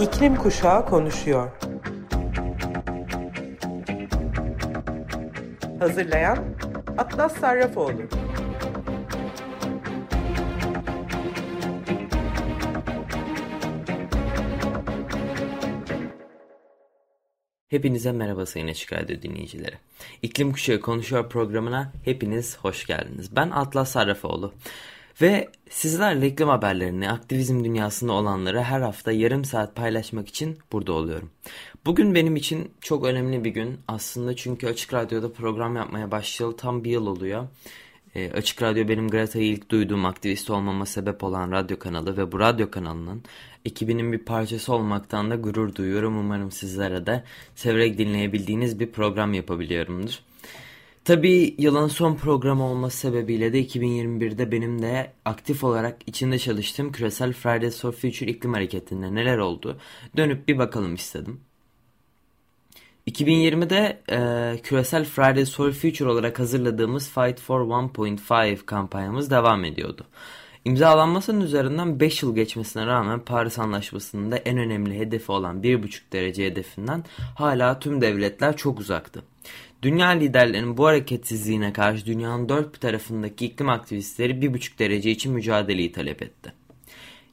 İklim Kuşağı konuşuyor. Hazırlayan Atlas Sarrafoğlu. Hepinize merhaba Sayın Açık Radyo dinleyicileri. İklim Kuşağı Konuşuyor programına hepiniz hoş geldiniz. Ben Atlas Sarrafoğlu. Ve sizlerle iklim haberlerini, aktivizm dünyasında olanları her hafta yarım saat paylaşmak için burada oluyorum. Bugün benim için çok önemli bir gün aslında çünkü Açık Radyo'da program yapmaya başlayalı tam bir yıl oluyor. E, Açık Radyo benim Greta'yı ilk duyduğum aktivist olmama sebep olan radyo kanalı ve bu radyo kanalının ekibinin bir parçası olmaktan da gurur duyuyorum. Umarım sizlere de severek dinleyebildiğiniz bir program yapabiliyorumdur. Tabii yılın son programı olması sebebiyle de 2021'de benim de aktif olarak içinde çalıştığım küresel Fridays for Future iklim hareketinde neler oldu dönüp bir bakalım istedim. 2020'de e, küresel Fridays for Future olarak hazırladığımız Fight for 1.5 kampanyamız devam ediyordu. İmzalanmasının üzerinden 5 yıl geçmesine rağmen Paris Anlaşması'nın da en önemli hedefi olan 1.5 derece hedefinden hala tüm devletler çok uzaktı. Dünya liderlerinin bu hareketsizliğine karşı dünyanın dört bir tarafındaki iklim aktivistleri 1.5 derece için mücadeleyi talep etti.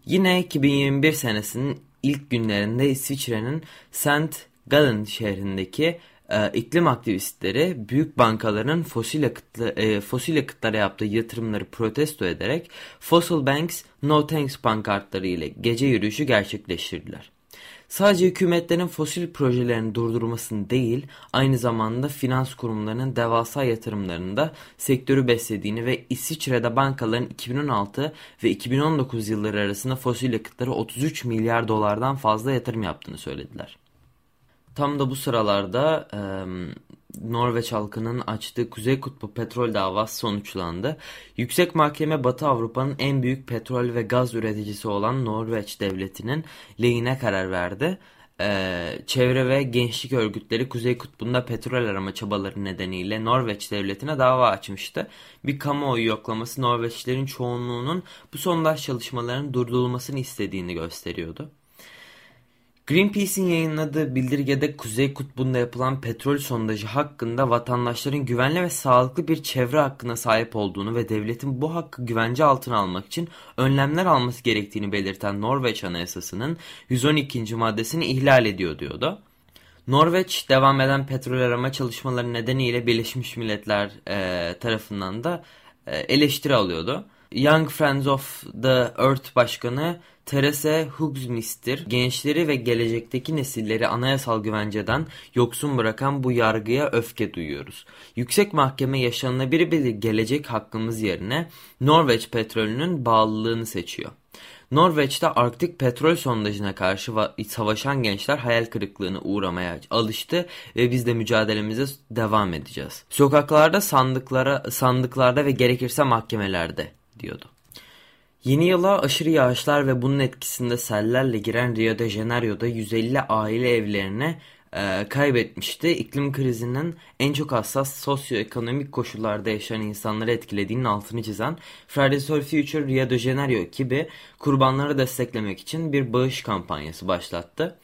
Yine 2021 senesinin ilk günlerinde İsviçre'nin St. Gallen şehrindeki e, iklim aktivistleri büyük bankaların fosil, yakıtlı, e, fosil yakıtlara yaptığı yatırımları protesto ederek Fossil Banks No Thanks pankartları ile gece yürüyüşü gerçekleştirdiler. Sadece hükümetlerin fosil projelerini durdurmasını değil, aynı zamanda finans kurumlarının devasa yatırımlarında sektörü beslediğini ve İsviçre'de bankaların 2016 ve 2019 yılları arasında fosil yakıtlara 33 milyar dolardan fazla yatırım yaptığını söylediler. Tam da bu sıralarda e, Norveç halkının açtığı Kuzey Kutbu petrol davası sonuçlandı. Yüksek Mahkeme Batı Avrupa'nın en büyük petrol ve gaz üreticisi olan Norveç devletinin lehine karar verdi. Ee, çevre ve gençlik örgütleri Kuzey Kutbu'nda petrol arama çabaları nedeniyle Norveç devletine dava açmıştı. Bir kamuoyu yoklaması Norveçlilerin çoğunluğunun bu sondaj çalışmalarının durdurulmasını istediğini gösteriyordu. Greenpeace'in yayınladığı bildirgede Kuzey Kutbu'nda yapılan petrol sondajı hakkında vatandaşların güvenli ve sağlıklı bir çevre hakkına sahip olduğunu ve devletin bu hakkı güvence altına almak için önlemler alması gerektiğini belirten Norveç Anayasası'nın 112. maddesini ihlal ediyor diyordu. Norveç devam eden petrol arama çalışmaları nedeniyle Birleşmiş Milletler e, tarafından da e, eleştiri alıyordu. Young Friends of the Earth Başkanı Teresa Hugsmith'tir. Gençleri ve gelecekteki nesilleri anayasal güvenceden yoksun bırakan bu yargıya öfke duyuyoruz. Yüksek Mahkeme yaşanılabilir bir gelecek hakkımız yerine Norveç petrolünün bağlılığını seçiyor. Norveç'te Arktik petrol sondajına karşı savaşan gençler hayal kırıklığına uğramaya alıştı ve biz de mücadelemize devam edeceğiz. Sokaklarda, sandıklara, sandıklarda ve gerekirse mahkemelerde diyordu. Yeni yıla aşırı yağışlar ve bunun etkisinde sellerle giren Rio de Janeiro'da 150 aile evlerine e, kaybetmişti. İklim krizinin en çok hassas sosyoekonomik koşullarda yaşayan insanları etkilediğinin altını çizen Fridays for Future Rio de Janeiro ekibi kurbanları desteklemek için bir bağış kampanyası başlattı.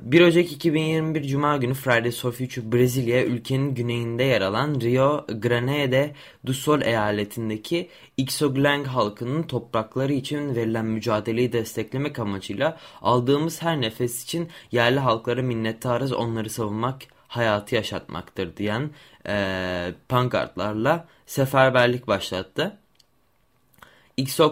1 Ocak 2021 Cuma günü Fridays for Future Brezilya ülkenin güneyinde yer alan Rio Grande do Sul eyaletindeki Ixoglang halkının toprakları için verilen mücadeleyi desteklemek amacıyla aldığımız her nefes için yerli halklara minnettarız onları savunmak hayatı yaşatmaktır diyen e, pankartlarla seferberlik başlattı.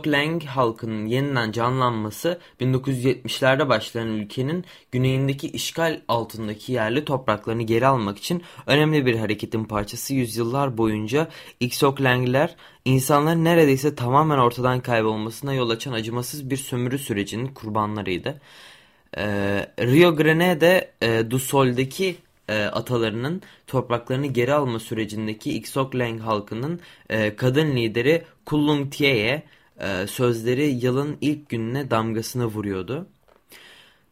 Lang halkının yeniden canlanması 1970'lerde başlayan ülkenin güneyindeki işgal altındaki yerli topraklarını geri almak için önemli bir hareketin parçası yüzyıllar boyunca Langliler insanların neredeyse tamamen ortadan kaybolmasına yol açan acımasız bir sömürü sürecinin kurbanlarıydı. Ee, Rio Grande e, do Sol'deki e, atalarının topraklarını geri alma sürecindeki Lang halkının e, kadın lideri Kulung Tie'ye e, sözleri yılın ilk gününe damgasını vuruyordu.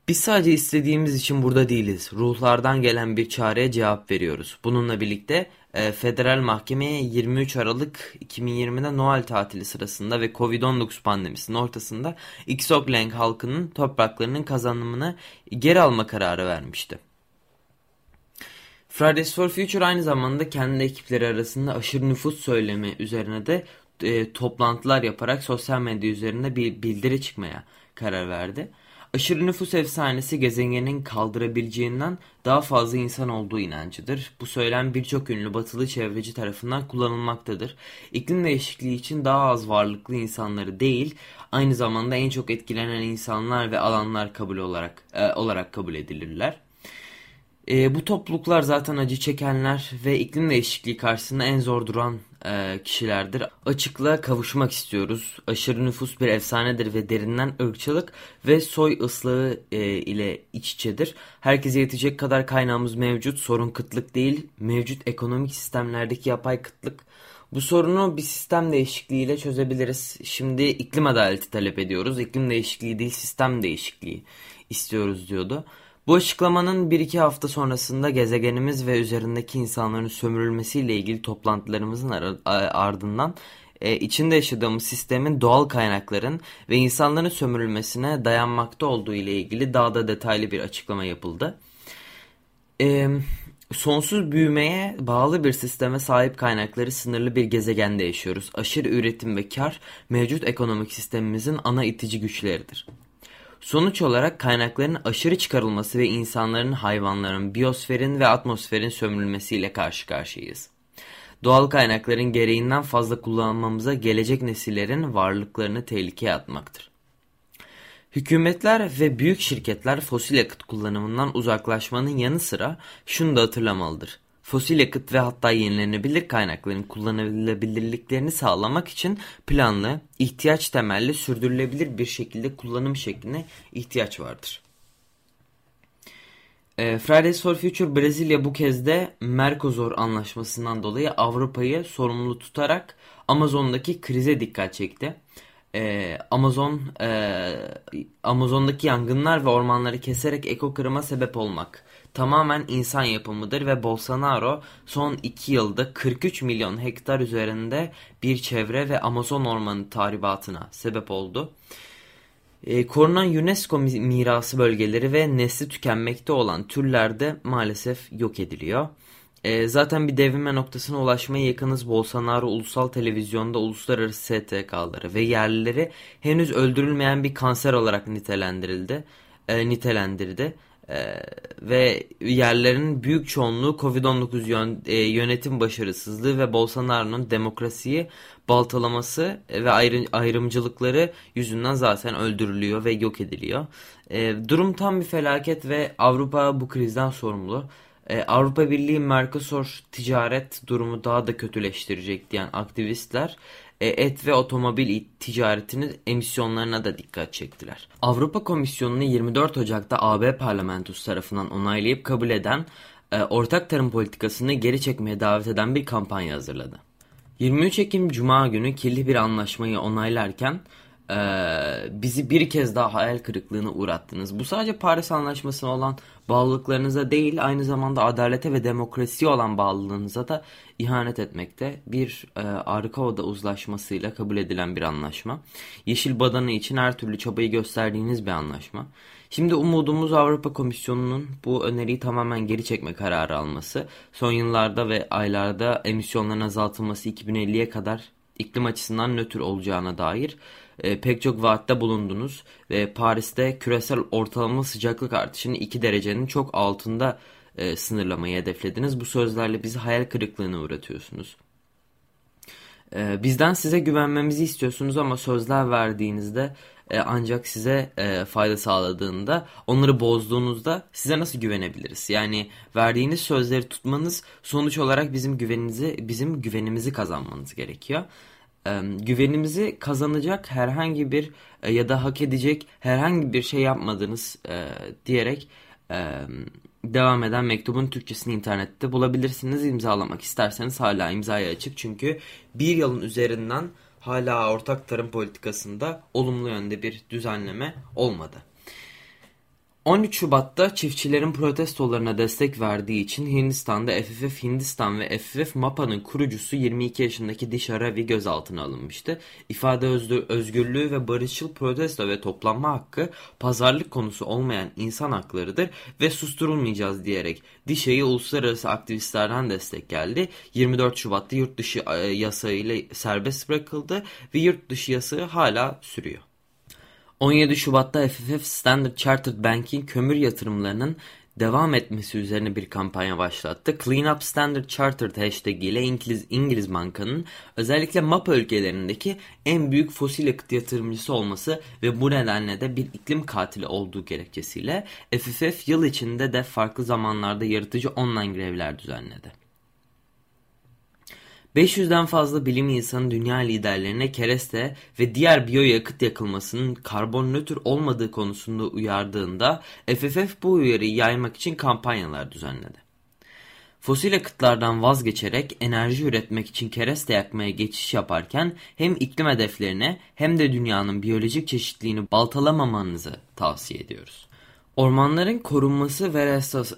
Biz sadece istediğimiz için burada değiliz. Ruhlardan gelen bir çareye cevap veriyoruz. Bununla birlikte e, federal mahkemeye 23 Aralık 2020'de Noel tatili sırasında ve Covid-19 pandemisinin ortasında Xoklang halkının topraklarının kazanımını geri alma kararı vermişti. Fridays for Future aynı zamanda kendi ekipleri arasında aşırı nüfus söylemi üzerine de e, toplantılar yaparak sosyal medya üzerinde bir bildiri çıkmaya karar verdi. Aşırı nüfus efsanesi gezegenin kaldırabileceğinden daha fazla insan olduğu inancıdır. Bu söylem birçok ünlü batılı çevreci tarafından kullanılmaktadır. İklim değişikliği için daha az varlıklı insanları değil, aynı zamanda en çok etkilenen insanlar ve alanlar kabul olarak e, olarak kabul edilirler. E, bu topluluklar zaten acı çekenler ve iklim değişikliği karşısında en zor duran e, kişilerdir. Açıklığa kavuşmak istiyoruz. Aşırı nüfus bir efsanedir ve derinden ırkçılık ve soy ıslığı e, ile iç içedir. Herkese yetecek kadar kaynağımız mevcut. Sorun kıtlık değil, mevcut ekonomik sistemlerdeki yapay kıtlık. Bu sorunu bir sistem değişikliğiyle çözebiliriz. Şimdi iklim adaleti talep ediyoruz. İklim değişikliği değil sistem değişikliği istiyoruz diyordu. Bu açıklamanın bir iki hafta sonrasında gezegenimiz ve üzerindeki insanların sömürülmesiyle ilgili toplantılarımızın ardından e, içinde yaşadığımız sistemin doğal kaynakların ve insanların sömürülmesine dayanmakta olduğu ile ilgili daha da detaylı bir açıklama yapıldı. E, sonsuz büyümeye bağlı bir sisteme sahip kaynakları sınırlı bir gezegende yaşıyoruz. Aşırı üretim ve kar mevcut ekonomik sistemimizin ana itici güçleridir. Sonuç olarak kaynakların aşırı çıkarılması ve insanların, hayvanların, biyosferin ve atmosferin sömürülmesiyle karşı karşıyayız. Doğal kaynakların gereğinden fazla kullanmamıza gelecek nesillerin varlıklarını tehlikeye atmaktır. Hükümetler ve büyük şirketler fosil yakıt kullanımından uzaklaşmanın yanı sıra şunu da hatırlamalıdır fosil yakıt ve hatta yenilenebilir kaynakların kullanılabilirliklerini sağlamak için planlı, ihtiyaç temelli, sürdürülebilir bir şekilde kullanım şekline ihtiyaç vardır. E, Fridays for Future Brezilya bu kez de Mercosur anlaşmasından dolayı Avrupa'yı sorumlu tutarak Amazon'daki krize dikkat çekti. Ee, Amazon e, Amazon'daki yangınlar ve ormanları keserek ekokırıma sebep olmak tamamen insan yapımıdır ve Bolsonaro son 2 yılda 43 milyon hektar üzerinde bir çevre ve Amazon ormanı tahribatına sebep oldu. E, korunan UNESCO mirası bölgeleri ve nesli tükenmekte olan türler de maalesef yok ediliyor. E, zaten bir devinme noktasına ulaşmaya yakınız Bolsonaro ulusal televizyonda uluslararası STK'ları ve yerlileri henüz öldürülmeyen bir kanser olarak nitelendirildi. E, nitelendirdi. Ee, ve yerlerin büyük çoğunluğu Covid-19 yön, e, yönetim başarısızlığı ve Bolsonaro'nun demokrasiyi baltalaması ve ayrı, ayrımcılıkları yüzünden zaten öldürülüyor ve yok ediliyor. E, durum tam bir felaket ve Avrupa bu krizden sorumlu. E, Avrupa Birliği Mercosur ticaret durumu daha da kötüleştirecek diyen aktivistler et ve otomobil ticaretinin emisyonlarına da dikkat çektiler. Avrupa Komisyonu'nu 24 Ocak'ta AB parlamentosu tarafından onaylayıp kabul eden e, ortak tarım politikasını geri çekmeye davet eden bir kampanya hazırladı. 23 Ekim Cuma günü kirli bir anlaşmayı onaylarken e, bizi bir kez daha hayal kırıklığına uğrattınız. Bu sadece Paris Anlaşması'na olan bağlılıklarınıza değil aynı zamanda adalete ve demokrasiye olan bağlılığınıza da ihanet etmekte. Bir e, Arkao'da uzlaşmasıyla kabul edilen bir anlaşma. Yeşil badana için her türlü çabayı gösterdiğiniz bir anlaşma. Şimdi umudumuz Avrupa Komisyonu'nun bu öneriyi tamamen geri çekme kararı alması. Son yıllarda ve aylarda emisyonların azaltılması 2050'ye kadar iklim açısından nötr olacağına dair e, pek çok vaatte bulundunuz ve Paris'te küresel ortalama sıcaklık artışını 2 derecenin çok altında e, sınırlamayı hedeflediniz. Bu sözlerle bizi hayal kırıklığına uğratıyorsunuz. E, bizden size güvenmemizi istiyorsunuz ama sözler verdiğinizde e, ancak size e, fayda sağladığında onları bozduğunuzda size nasıl güvenebiliriz? Yani verdiğiniz sözleri tutmanız sonuç olarak bizim güveninizi bizim güvenimizi kazanmanız gerekiyor güvenimizi kazanacak herhangi bir e, ya da hak edecek herhangi bir şey yapmadınız e, diyerek devam eden mektubun Türkçesini internette bulabilirsiniz. İmzalamak isterseniz hala imzaya açık çünkü bir yılın üzerinden hala ortak tarım politikasında olumlu yönde bir düzenleme olmadı. 13 Şubat'ta çiftçilerin protestolarına destek verdiği için Hindistan'da FFF Hindistan ve FFF MAPA'nın kurucusu 22 yaşındaki Disha Ravi gözaltına alınmıştı. İfade özgürlüğü ve barışçıl protesto ve toplanma hakkı pazarlık konusu olmayan insan haklarıdır ve susturulmayacağız diyerek Disha'yı uluslararası aktivistlerden destek geldi. 24 Şubat'ta yurt dışı e, yasayla serbest bırakıldı ve yurt dışı yasağı hala sürüyor. 17 Şubat'ta FFF Standard Chartered Bank'in kömür yatırımlarının devam etmesi üzerine bir kampanya başlattı. Clean Up Standard Chartered hashtag ile İngiliz, İngiliz bankanın özellikle MAPA ülkelerindeki en büyük fosil yakıt yatırımcısı olması ve bu nedenle de bir iklim katili olduğu gerekçesiyle FFF yıl içinde de farklı zamanlarda yaratıcı online grevler düzenledi. 500'den fazla bilim insanı dünya liderlerine kereste ve diğer biyoyakıt yakılmasının karbon nötr olmadığı konusunda uyardığında FFF bu uyarıyı yaymak için kampanyalar düzenledi. Fosil yakıtlardan vazgeçerek enerji üretmek için kereste yakmaya geçiş yaparken hem iklim hedeflerine hem de dünyanın biyolojik çeşitliliğini baltalamamanızı tavsiye ediyoruz. Ormanların korunması ve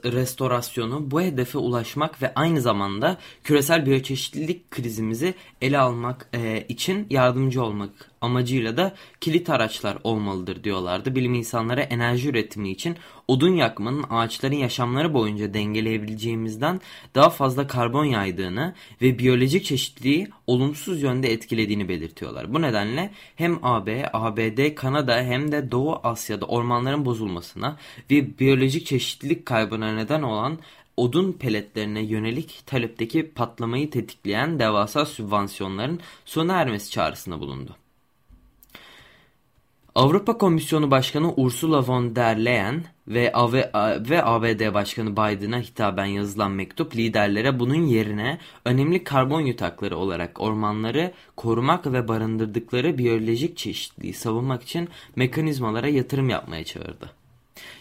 restorasyonu bu hedefe ulaşmak ve aynı zamanda küresel biyoçeşitlilik krizimizi ele almak e, için yardımcı olmak amacıyla da kilit araçlar olmalıdır diyorlardı. Bilim insanları enerji üretimi için odun yakmanın ağaçların yaşamları boyunca dengeleyebileceğimizden daha fazla karbon yaydığını ve biyolojik çeşitliliği olumsuz yönde etkilediğini belirtiyorlar. Bu nedenle hem AB, ABD, Kanada hem de Doğu Asya'da ormanların bozulmasına ve biyolojik çeşitlilik kaybına neden olan odun peletlerine yönelik talepteki patlamayı tetikleyen devasa sübvansiyonların sona ermesi çağrısında bulundu. Avrupa Komisyonu Başkanı Ursula von der Leyen ve, ve ABD Başkanı Biden'a hitaben yazılan mektup liderlere bunun yerine önemli karbon yutakları olarak ormanları korumak ve barındırdıkları biyolojik çeşitliliği savunmak için mekanizmalara yatırım yapmaya çağırdı.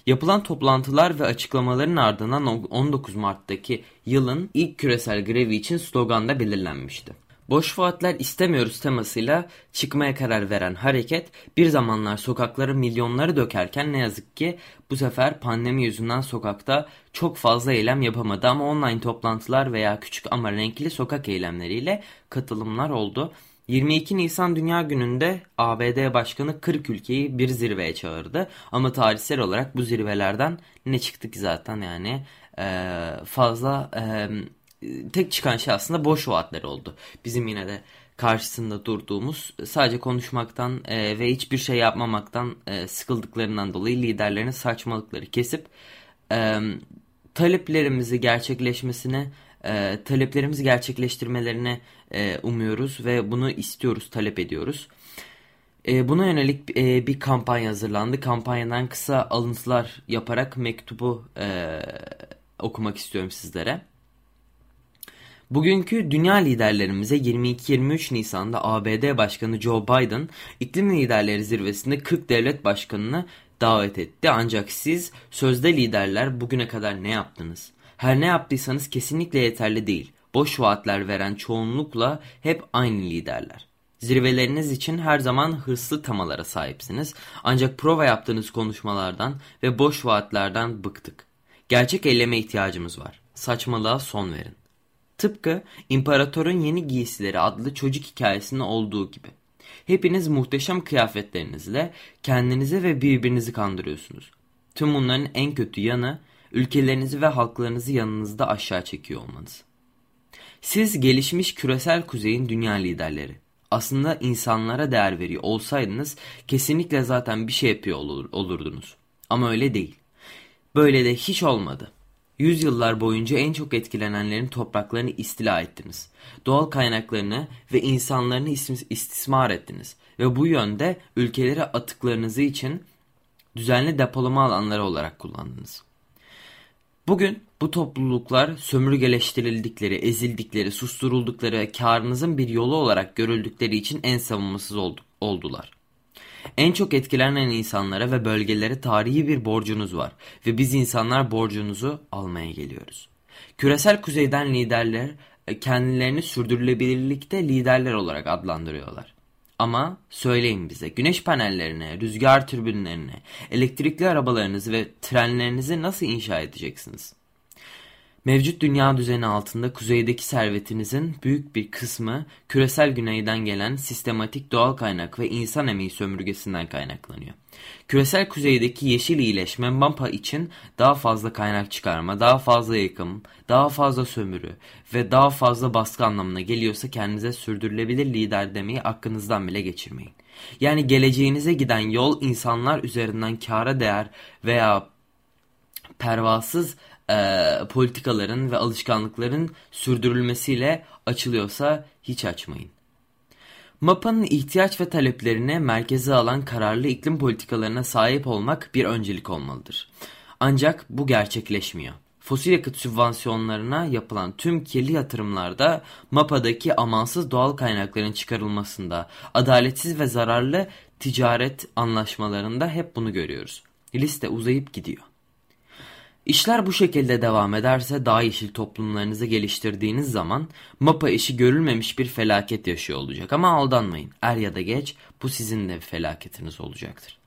Yapılan toplantılar ve açıklamaların ardından 19 Mart'taki yılın ilk küresel grevi için slogan da belirlenmişti. Boş vaatler istemiyoruz temasıyla çıkmaya karar veren hareket bir zamanlar sokaklara milyonları dökerken ne yazık ki bu sefer pandemi yüzünden sokakta çok fazla eylem yapamadı ama online toplantılar veya küçük ama renkli sokak eylemleriyle katılımlar oldu. 22 Nisan Dünya Günü'nde ABD Başkanı 40 ülkeyi bir zirveye çağırdı. Ama tarihsel olarak bu zirvelerden ne çıktı ki zaten yani ee, fazla... tek çıkan şey aslında boş vaatler oldu. Bizim yine de karşısında durduğumuz sadece konuşmaktan e, ve hiçbir şey yapmamaktan e, sıkıldıklarından dolayı liderlerin saçmalıkları kesip e, taleplerimizi gerçekleşmesine e, taleplerimizi gerçekleştirmelerini e, umuyoruz ve bunu istiyoruz talep ediyoruz. E, buna yönelik e, bir kampanya hazırlandı. Kampanyadan kısa alıntılar yaparak mektubu e, okumak istiyorum sizlere. Bugünkü dünya liderlerimize 22-23 Nisan'da ABD Başkanı Joe Biden iklim liderleri zirvesinde 40 devlet başkanını davet etti. Ancak siz sözde liderler bugüne kadar ne yaptınız? Her ne yaptıysanız kesinlikle yeterli değil. Boş vaatler veren çoğunlukla hep aynı liderler. Zirveleriniz için her zaman hırslı tamalara sahipsiniz. Ancak prova yaptığınız konuşmalardan ve boş vaatlerden bıktık. Gerçek eyleme ihtiyacımız var. Saçmalığa son verin. Tıpkı İmparatorun Yeni Giysileri adlı çocuk hikayesinde olduğu gibi. Hepiniz muhteşem kıyafetlerinizle kendinizi ve birbirinizi kandırıyorsunuz. Tüm bunların en kötü yanı ülkelerinizi ve halklarınızı yanınızda aşağı çekiyor olmanız. Siz gelişmiş küresel kuzeyin dünya liderleri. Aslında insanlara değer veriyor olsaydınız kesinlikle zaten bir şey yapıyor olur, olurdunuz. Ama öyle değil. Böyle de hiç olmadı. Yüzyıllar boyunca en çok etkilenenlerin topraklarını istila ettiniz. Doğal kaynaklarını ve insanlarını istismar ettiniz. Ve bu yönde ülkeleri atıklarınızı için düzenli depolama alanları olarak kullandınız. Bugün bu topluluklar sömürgeleştirildikleri, ezildikleri, susturuldukları karınızın bir yolu olarak görüldükleri için en savunmasız oldular. En çok etkilenen insanlara ve bölgelere tarihi bir borcunuz var ve biz insanlar borcunuzu almaya geliyoruz. Küresel kuzeyden liderler e, kendilerini sürdürülebilirlikte liderler olarak adlandırıyorlar. Ama söyleyin bize güneş panellerine, rüzgar türbinlerine, elektrikli arabalarınızı ve trenlerinizi nasıl inşa edeceksiniz? Mevcut dünya düzeni altında kuzeydeki servetinizin büyük bir kısmı küresel güneyden gelen sistematik doğal kaynak ve insan emeği sömürgesinden kaynaklanıyor. Küresel kuzeydeki yeşil iyileşme MAPA için daha fazla kaynak çıkarma, daha fazla yıkım, daha fazla sömürü ve daha fazla baskı anlamına geliyorsa kendinize sürdürülebilir lider demeyi aklınızdan bile geçirmeyin. Yani geleceğinize giden yol insanlar üzerinden kâra değer veya pervasız e, politikaların ve alışkanlıkların sürdürülmesiyle açılıyorsa hiç açmayın. MAPA'nın ihtiyaç ve taleplerini merkeze alan kararlı iklim politikalarına sahip olmak bir öncelik olmalıdır. Ancak bu gerçekleşmiyor. Fosil yakıt sübvansiyonlarına yapılan tüm kirli yatırımlarda MAPA'daki amansız doğal kaynakların çıkarılmasında, adaletsiz ve zararlı ticaret anlaşmalarında hep bunu görüyoruz. Liste uzayıp gidiyor. İşler bu şekilde devam ederse daha yeşil toplumlarınızı geliştirdiğiniz zaman MAPA işi görülmemiş bir felaket yaşıyor olacak. Ama aldanmayın er ya da geç bu sizin de felaketiniz olacaktır.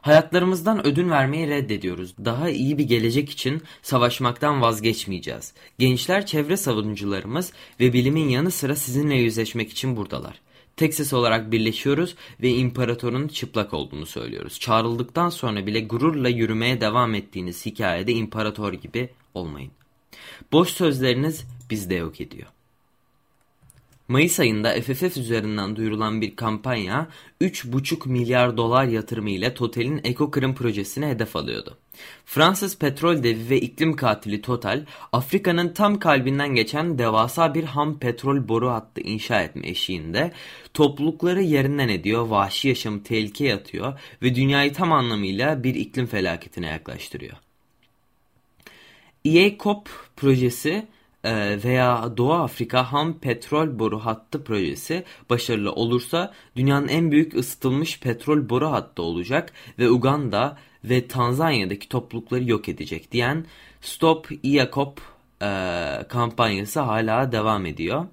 Hayatlarımızdan ödün vermeyi reddediyoruz. Daha iyi bir gelecek için savaşmaktan vazgeçmeyeceğiz. Gençler çevre savunucularımız ve bilimin yanı sıra sizinle yüzleşmek için buradalar. Texas olarak birleşiyoruz ve imparatorun çıplak olduğunu söylüyoruz. Çağrıldıktan sonra bile gururla yürümeye devam ettiğiniz hikayede imparator gibi olmayın. Boş sözleriniz bizde yok ediyor. Mayıs ayında FFF üzerinden duyurulan bir kampanya 3,5 milyar dolar yatırımı ile Total'in ekokırım projesine hedef alıyordu. Fransız petrol devi ve iklim katili Total, Afrika'nın tam kalbinden geçen devasa bir ham petrol boru hattı inşa etme eşiğinde toplulukları yerinden ediyor, vahşi yaşamı tehlikeye atıyor ve dünyayı tam anlamıyla bir iklim felaketine yaklaştırıyor. EACOP projesi e, veya Doğu Afrika ham petrol boru hattı projesi başarılı olursa dünyanın en büyük ısıtılmış petrol boru hattı olacak ve Uganda ve Tanzanya'daki toplulukları yok edecek diyen Stop IACOP e, kampanyası hala devam ediyor.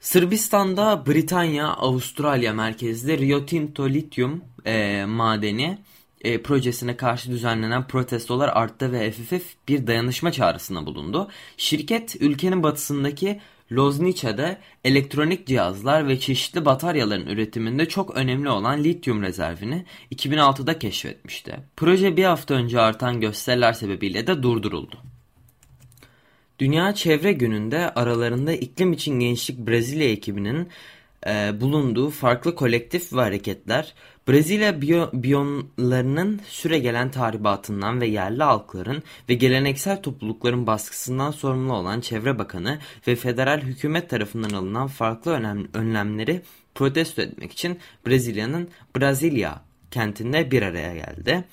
Sırbistan'da Britanya, Avustralya merkezli Rio Tinto lityum e, madeni e, projesine karşı düzenlenen protestolar arttı ve FFF bir dayanışma çağrısında bulundu. Şirket ülkenin batısındaki Loznice'de elektronik cihazlar ve çeşitli bataryaların üretiminde çok önemli olan lityum rezervini 2006'da keşfetmişti. Proje bir hafta önce artan gösteriler sebebiyle de durduruldu. Dünya Çevre Günü'nde aralarında iklim için gençlik Brezilya ekibinin e, bulunduğu farklı kolektif ve hareketler Brezilya biyo, biyonlarının süregelen tahribatından ve yerli halkların ve geleneksel toplulukların baskısından sorumlu olan Çevre Bakanı ve federal hükümet tarafından alınan farklı önlemleri protesto etmek için Brezilya'nın Brasilia kentinde bir araya geldi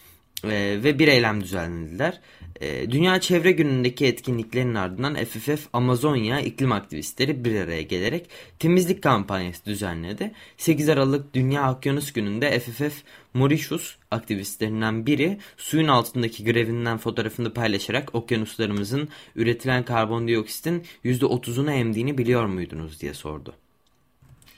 e, ve bir eylem düzenlediler. E, Dünya Çevre Günü'ndeki etkinliklerin ardından FFF Amazonya iklim aktivistleri bir araya gelerek temizlik kampanyası düzenledi. 8 Aralık Dünya Okyanus Günü'nde FFF Mauritius aktivistlerinden biri suyun altındaki grevinden fotoğrafını paylaşarak okyanuslarımızın üretilen karbondioksitin %30'unu emdiğini biliyor muydunuz diye sordu.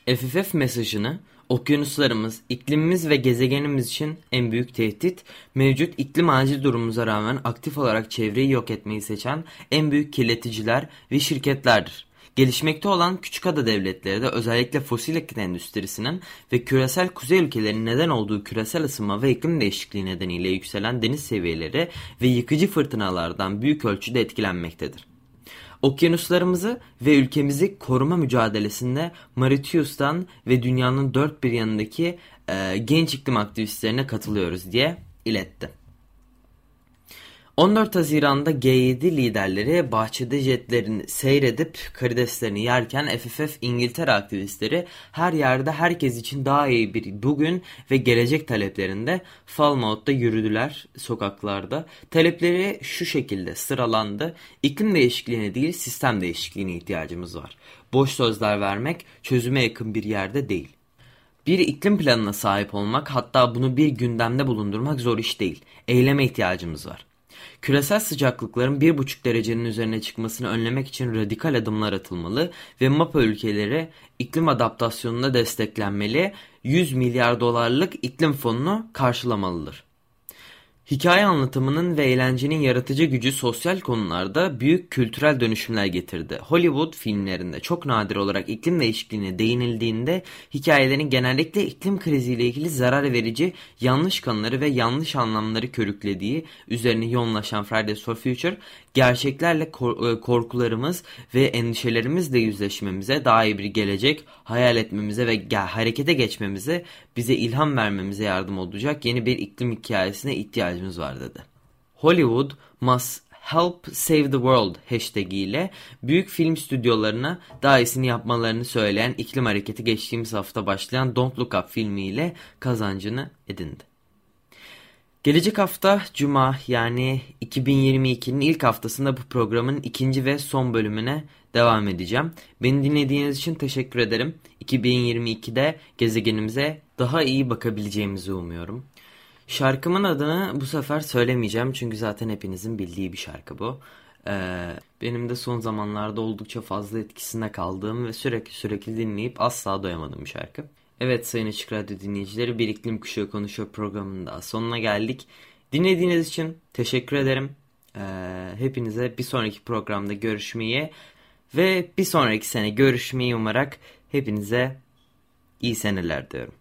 FFF mesajını Okyanuslarımız, iklimimiz ve gezegenimiz için en büyük tehdit, mevcut iklim acil durumumuza rağmen aktif olarak çevreyi yok etmeyi seçen en büyük kirleticiler ve şirketlerdir. Gelişmekte olan küçük ada devletleri de özellikle fosil yakıt endüstrisinin ve küresel kuzey ülkelerinin neden olduğu küresel ısınma ve iklim değişikliği nedeniyle yükselen deniz seviyeleri ve yıkıcı fırtınalardan büyük ölçüde etkilenmektedir. Okyanuslarımızı ve ülkemizi koruma mücadelesinde Mauritius'tan ve dünyanın dört bir yanındaki e, genç iklim aktivistlerine katılıyoruz diye iletti. 14 Haziran'da G7 liderleri bahçede jetlerini seyredip karideslerini yerken FFF İngiltere aktivistleri her yerde herkes için daha iyi bir bugün ve gelecek taleplerinde Falmouth'ta yürüdüler sokaklarda. Talepleri şu şekilde sıralandı. İklim değişikliğine değil sistem değişikliğine ihtiyacımız var. Boş sözler vermek çözüme yakın bir yerde değil. Bir iklim planına sahip olmak hatta bunu bir gündemde bulundurmak zor iş değil. Eyleme ihtiyacımız var. Küresel sıcaklıkların 1,5 derecenin üzerine çıkmasını önlemek için radikal adımlar atılmalı ve MAPA ülkeleri iklim adaptasyonuna desteklenmeli, 100 milyar dolarlık iklim fonunu karşılamalıdır. Hikaye anlatımının ve eğlencenin yaratıcı gücü sosyal konularda büyük kültürel dönüşümler getirdi. Hollywood filmlerinde çok nadir olarak iklim değişikliğine değinildiğinde hikayelerin genellikle iklim kriziyle ilgili zarar verici yanlış kanıları ve yanlış anlamları körüklediği üzerine yoğunlaşan Fridays for Future gerçeklerle e, korkularımız ve endişelerimizle yüzleşmemize, daha iyi bir gelecek hayal etmemize ve harekete geçmemize, bize ilham vermemize yardım olacak yeni bir iklim hikayesine ihtiyacımız var dedi. Hollywood must Help Save the World hashtag ile büyük film stüdyolarına daha iyisini yapmalarını söyleyen iklim hareketi geçtiğimiz hafta başlayan Don't Look Up filmiyle kazancını edindi. Gelecek hafta Cuma yani 2022'nin ilk haftasında bu programın ikinci ve son bölümüne devam edeceğim. Beni dinlediğiniz için teşekkür ederim. 2022'de gezegenimize daha iyi bakabileceğimizi umuyorum. Şarkımın adını bu sefer söylemeyeceğim çünkü zaten hepinizin bildiği bir şarkı bu. Ee, benim de son zamanlarda oldukça fazla etkisinde kaldığım ve sürekli sürekli dinleyip asla doyamadığım bir şarkı. Evet Sayın Açık Radyo dinleyicileri Bir İklim Kuşağı Konuşuyor programının sonuna geldik. Dinlediğiniz için teşekkür ederim. Ee, hepinize bir sonraki programda görüşmeyi ve bir sonraki sene görüşmeyi umarak hepinize iyi seneler diyorum.